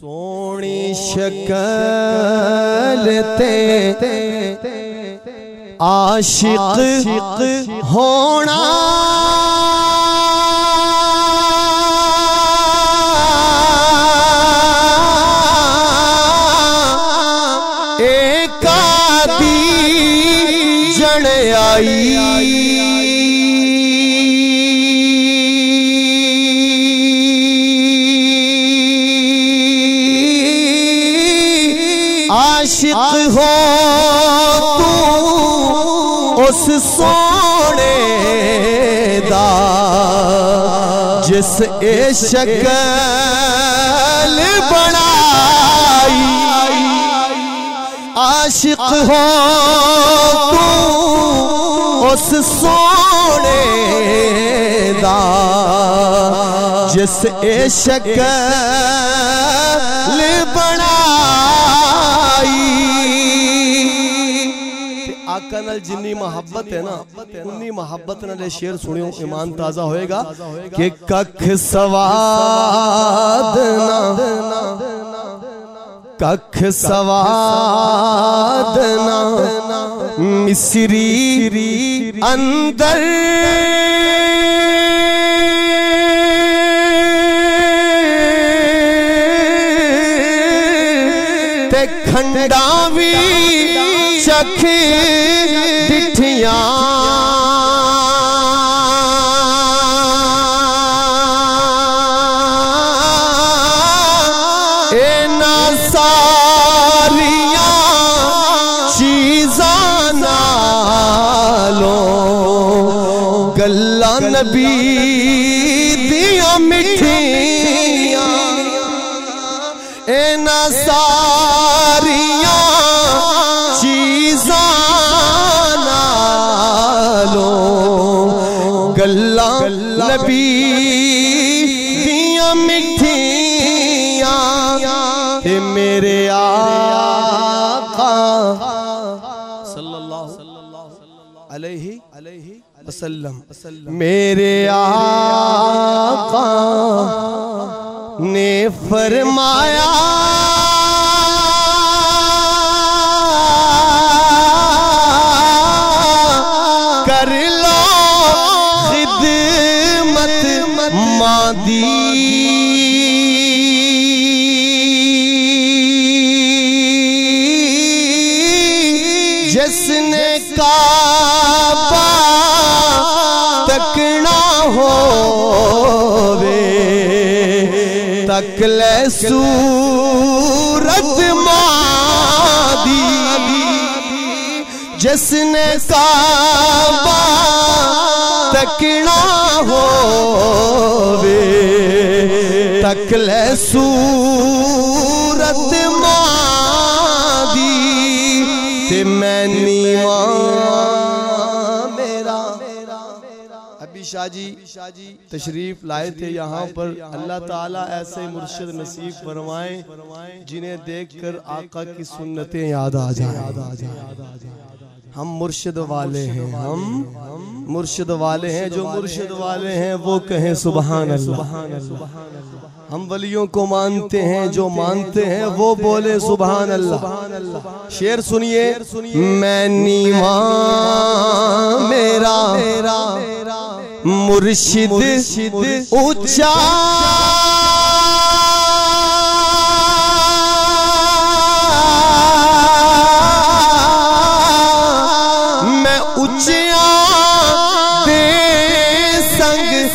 سونی شکل تے عاشق ہونا ایک آدھی جن آئی۔ عاشق ہو تو اس سونے دا جس اے شکل بنائی عاشق ہو تو اس سونے دا جس اے شکل بنائی آقا نال جنی محبت ہے نا انی محبت نال یہ شعر سنیو ایمان تازہ ہوئے گا کہ ککھ سواد نا ککھ سواد نا مصری اندر تے کھنڈاوی چکھ ڈٹھیاں۔ اینا ساریاں چیزاں نالوں گلہ نبی اینا ساریاں چیزاں نالوں گلہ نبی دیاں مٹھیاں تے میرے آقا صلی اللہ علیہ وسلم، میرے آقا نے فرمایا مادی جس نے کعبہ تکنا ہووے، تک لے سورت مادی۔ جس نے کعبہ تکنا ہووے تک لے سورت مادی تے میں نیوان میرا. ابھی شاہ جی تشریف لائے تھے یہاں پر. اللہ تعالیٰ ایسے مرشد نصیب فرمائیں جنہیں دیکھ کر آقا کی سنتیں یاد آ جائیں. ہم مرشد والے ہیں ہم مرشد والے ہیں جو مرشد والے ہیں وہ کہیں سبحان اللہ۔ ہم ولیوں کو مانتے ہیں جو مانتے ہیں وہ بولے سبحان اللہ۔ شیر سنیے۔ میں نیوان میرا مرشد اچھا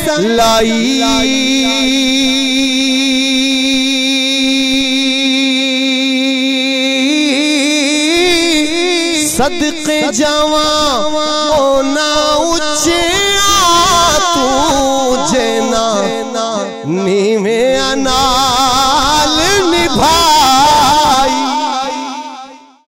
لائی صدقے جوان اونا اچھا